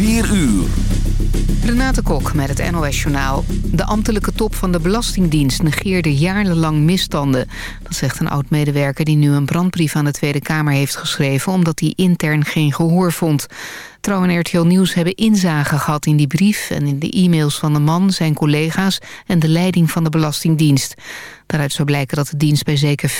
4 uur. Renate Kok met het NOS Journaal. De ambtelijke top van de Belastingdienst negeerde jarenlang misstanden. Dat zegt een oud-medewerker die nu een brandbrief aan de Tweede Kamer heeft geschreven... omdat hij intern geen gehoor vond. Trouw en RTL Nieuws hebben inzage gehad in die brief... en in de e-mails van de man, zijn collega's en de leiding van de Belastingdienst. Daaruit zou blijken dat de dienst bij zeker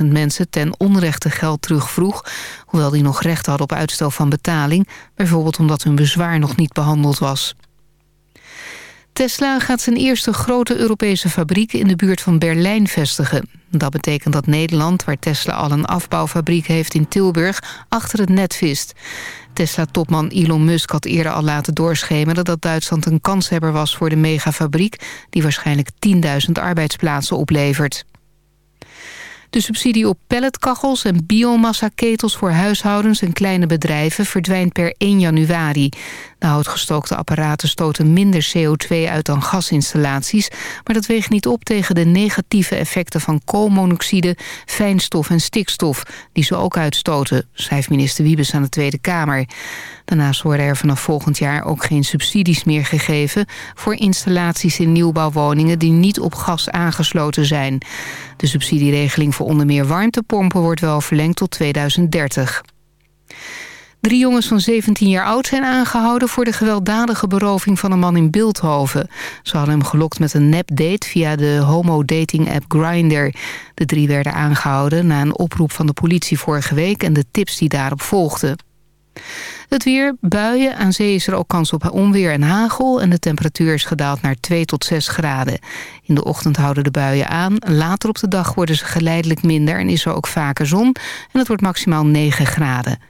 40.000 mensen ten onrechte geld terugvroeg... hoewel die nog recht hadden op uitstel van betaling... bijvoorbeeld omdat hun bezwaar nog niet behandeld was. Tesla gaat zijn eerste grote Europese fabriek in de buurt van Berlijn vestigen. Dat betekent dat Nederland, waar Tesla al een afbouwfabriek heeft in Tilburg, achter het net vist. Tesla-topman Elon Musk had eerder al laten doorschemeren dat Duitsland een kanshebber was voor de megafabriek, die waarschijnlijk 10.000 arbeidsplaatsen oplevert. De subsidie op pelletkachels en biomassa-ketels voor huishoudens en kleine bedrijven verdwijnt per 1 januari. De houtgestookte apparaten stoten minder CO2 uit dan gasinstallaties, maar dat weegt niet op tegen de negatieve effecten van koolmonoxide, fijnstof en stikstof, die ze ook uitstoten, schrijft minister Wiebes aan de Tweede Kamer. Daarnaast worden er vanaf volgend jaar ook geen subsidies meer gegeven... voor installaties in nieuwbouwwoningen die niet op gas aangesloten zijn. De subsidieregeling voor onder meer warmtepompen wordt wel verlengd tot 2030. Drie jongens van 17 jaar oud zijn aangehouden... voor de gewelddadige beroving van een man in Beeldhoven. Ze hadden hem gelokt met een nepdate via de homo-dating-app Grindr. De drie werden aangehouden na een oproep van de politie vorige week... en de tips die daarop volgden. Het weer, buien, aan zee is er ook kans op onweer en hagel... en de temperatuur is gedaald naar 2 tot 6 graden. In de ochtend houden de buien aan. Later op de dag worden ze geleidelijk minder en is er ook vaker zon. En het wordt maximaal 9 graden.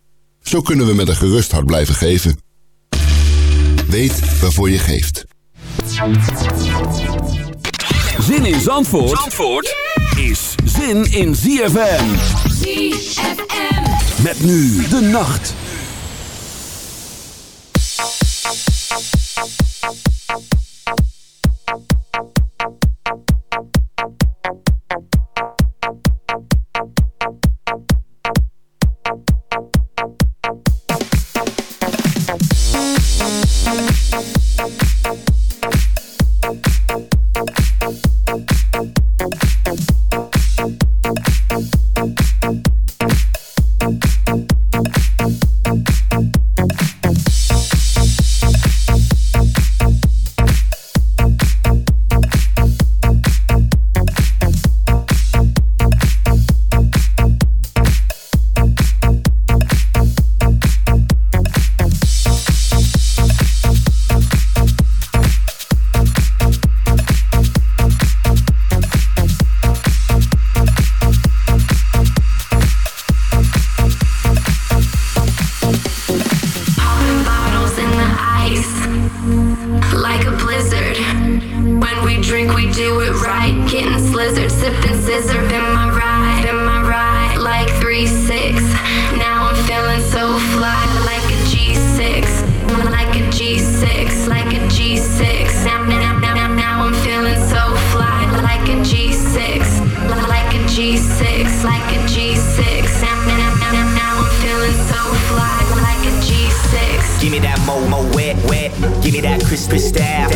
Zo kunnen we met een gerust hart blijven geven. Weet waarvoor je geeft. Zin in Zandvoort, Zandvoort is zin in ZFM. ZFM. Met nu de nacht. do it right. Getting slizzard, sipping scissor, in my ride, in my ride. Like 3-6, now I'm feeling so fly. Like a G6, like a G6, like a G6. Now, now, now, now, now I'm feeling so fly. Like a G6, like a G6, like a G6. Now, now, now, now, now I'm feeling so fly. Like a G6. Give me that mo mo Give me that crispy style.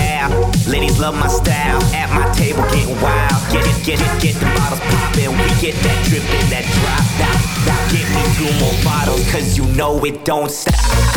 Ladies love my style. At my table, getting wild. Get it, get it, get the bottles poppin'. We get that drippin', that drop. Now, now get me two more bottles, cause you know it don't stop.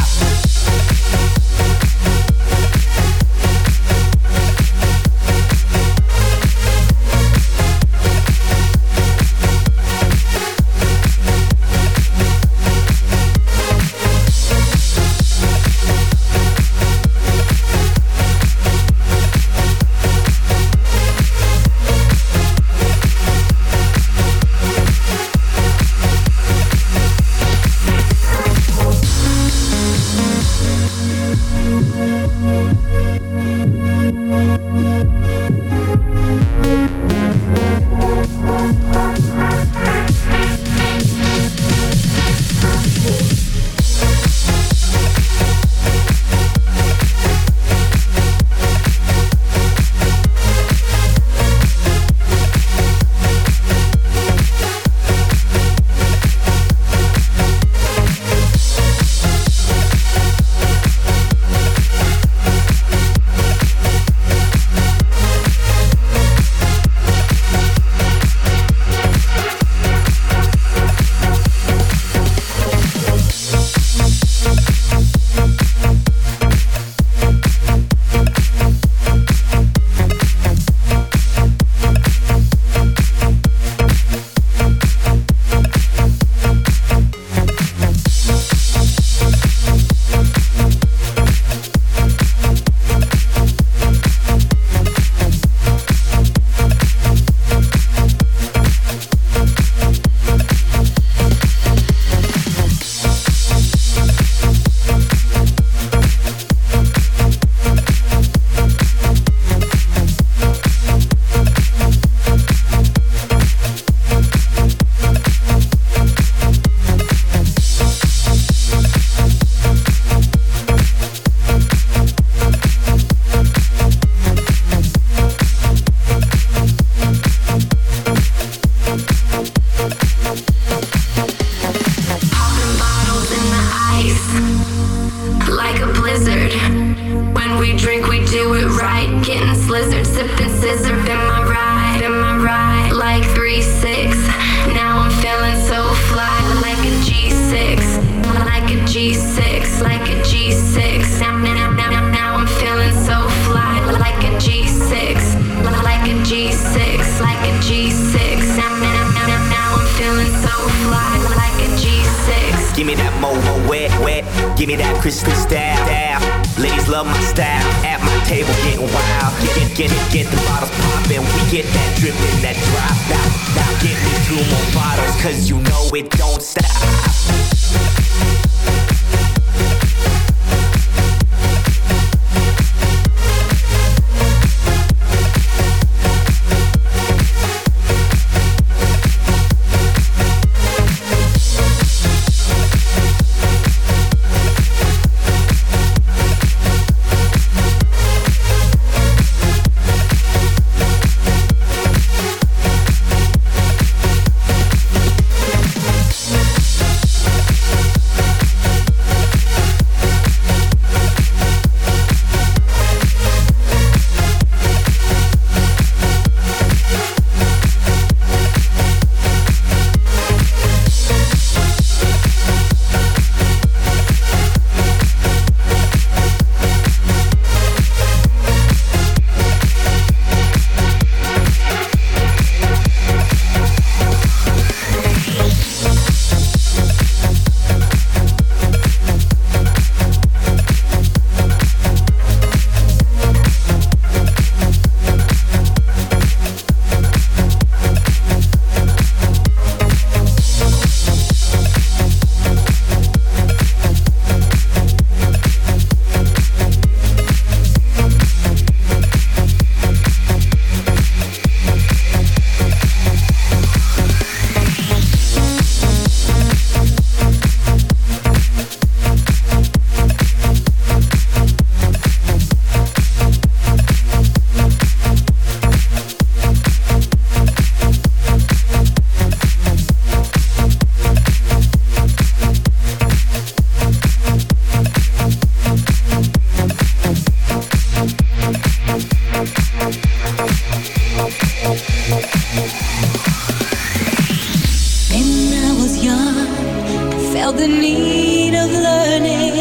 felt the need of learning,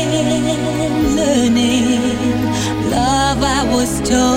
learning. Love, I was told.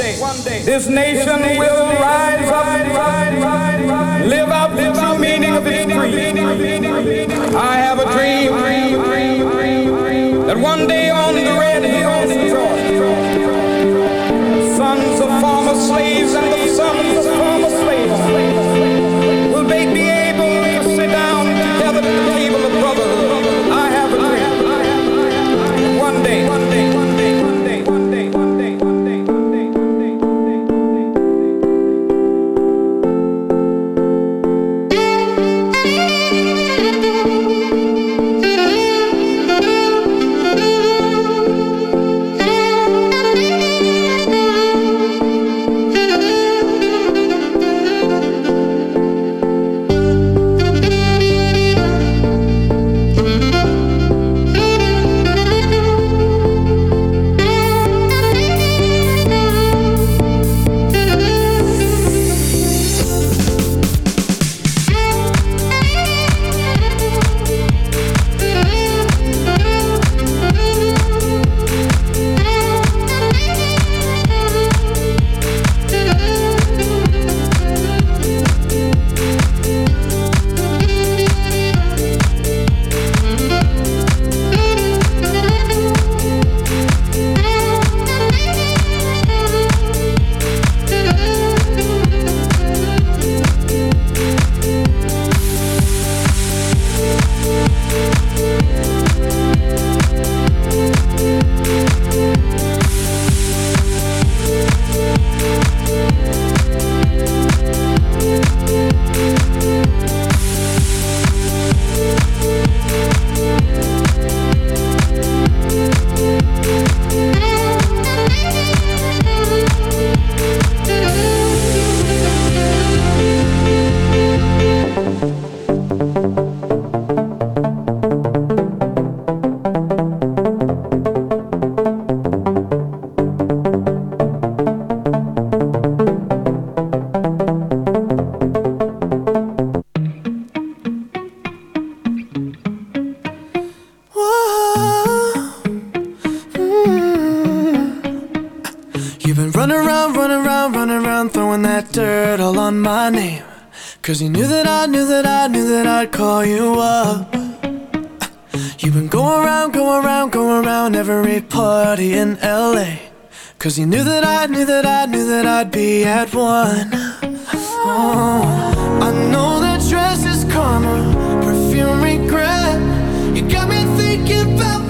day, this nation will rise up, live up, about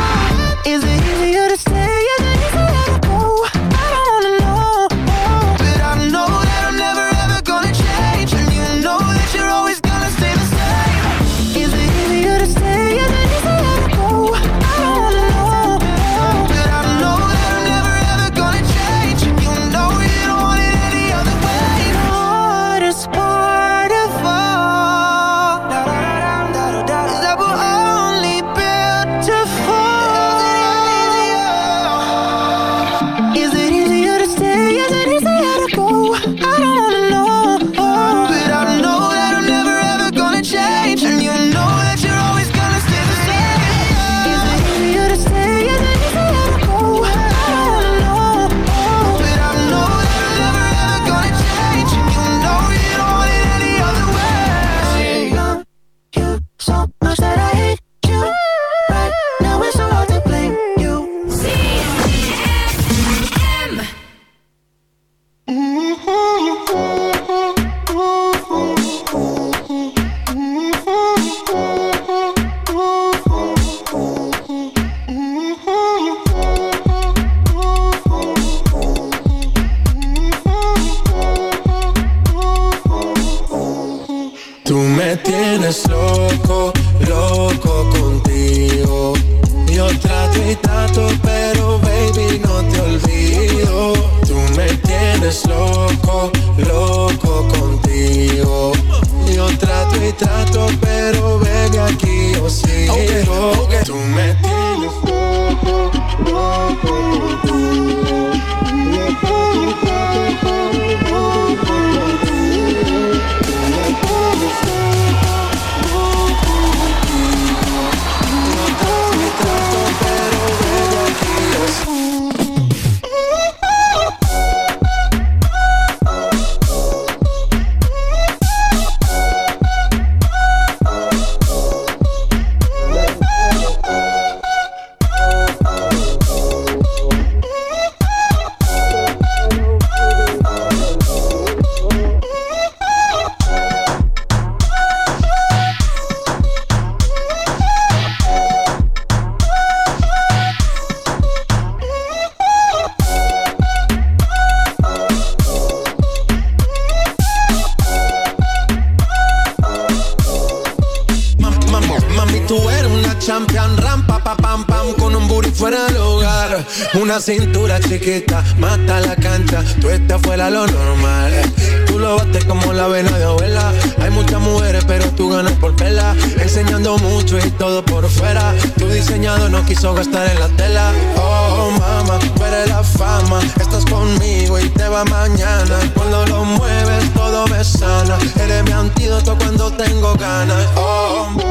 mañana. Cuando lo mueves todo me sana. Eres mi antídoto cuando tengo ganas. Oh.